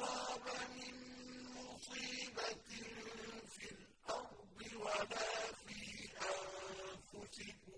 أصاب من مصيبة في الأرض ولا في أنفسكم.